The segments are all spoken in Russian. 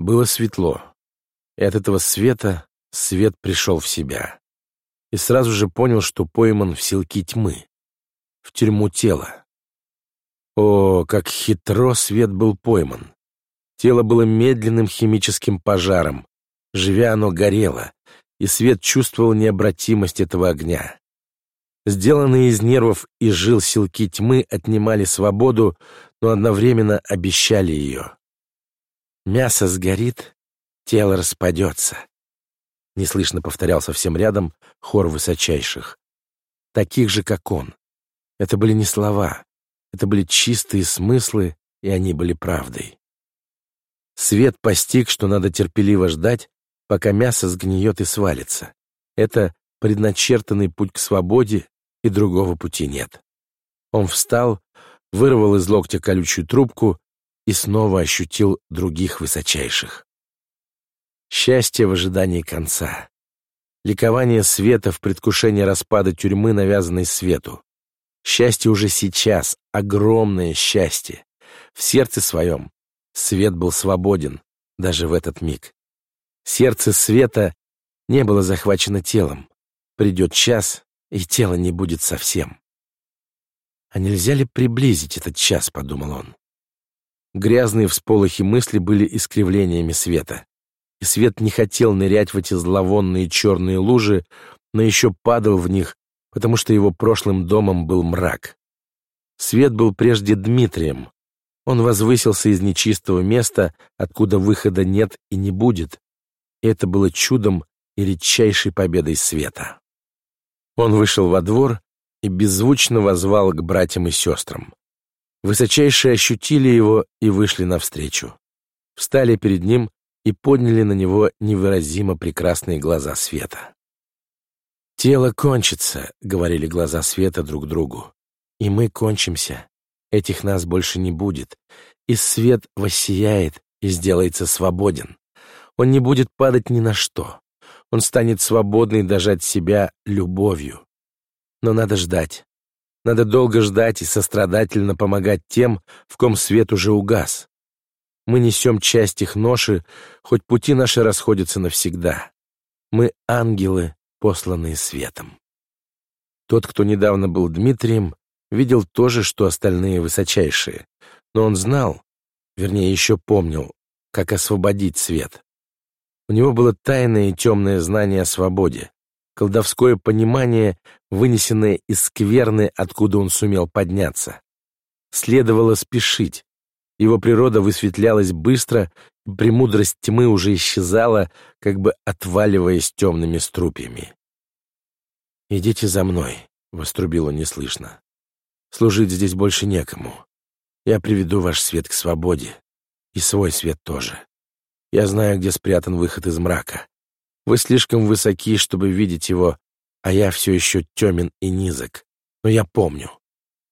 Было светло, и от этого света свет пришел в себя. И сразу же понял, что пойман в силки тьмы, в тюрьму тела. О, как хитро свет был пойман! Тело было медленным химическим пожаром. Живя оно горело, и свет чувствовал необратимость этого огня. Сделанные из нервов и жил силки тьмы отнимали свободу, но одновременно обещали ее. Мясо сгорит, тело распадется. Неслышно повторял совсем рядом хор высочайших. Таких же, как он. Это были не слова, это были чистые смыслы, и они были правдой. Свет постиг, что надо терпеливо ждать, пока мясо сгниет и свалится. Это предначертанный путь к свободе, и другого пути нет. Он встал, вырвал из локтя колючую трубку и снова ощутил других высочайших. Счастье в ожидании конца. Ликование света в предвкушении распада тюрьмы, навязанной свету. Счастье уже сейчас, огромное счастье. В сердце своем свет был свободен, даже в этот миг. Сердце света не было захвачено телом. Придет час, и тело не будет совсем. «А нельзя ли приблизить этот час?» — подумал он. Грязные всполохи мысли были искривлениями света. И свет не хотел нырять в эти зловонные черные лужи, но еще падал в них, потому что его прошлым домом был мрак. Свет был прежде Дмитрием, он возвысился из нечистого места, откуда выхода нет и не будет. Это было чудом и редчайшей победой света. Он вышел во двор и беззвучно возвал к братьям и сестрам. Высочайшие ощутили его и вышли навстречу. Встали перед ним и подняли на него невыразимо прекрасные глаза света. «Тело кончится», — говорили глаза света друг другу, — «и мы кончимся. Этих нас больше не будет, и свет воссияет и сделается свободен. Он не будет падать ни на что. Он станет свободный даже от себя любовью. Но надо ждать. Надо долго ждать и сострадательно помогать тем, в ком свет уже угас. Мы несем часть их ноши, хоть пути наши расходятся навсегда. Мы ангелы, посланные светом. Тот, кто недавно был Дмитрием, видел то же, что остальные высочайшие, но он знал, вернее, еще помнил, как освободить свет. У него было тайное и темное знание о свободе, колдовское понимание, вынесенное из скверны, откуда он сумел подняться. Следовало спешить. Его природа высветлялась быстро, и премудрость тьмы уже исчезала, как бы отваливаясь темными струпьями. «Идите за мной», — вострубил он неслышно. Служить здесь больше некому. Я приведу ваш свет к свободе. И свой свет тоже. Я знаю, где спрятан выход из мрака. Вы слишком высоки, чтобы видеть его, а я все еще темен и низок. Но я помню.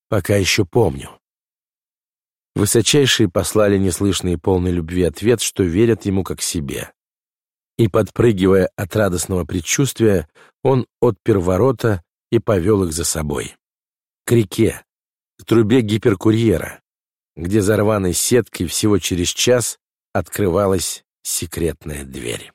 Пока еще помню. Высочайшие послали неслышный и полный любви ответ, что верят ему как себе. И, подпрыгивая от радостного предчувствия, он отпер ворота и повел их за собой. К реке, к трубе гиперкурьера, где за рваной сеткой всего через час открывалась секретная дверь.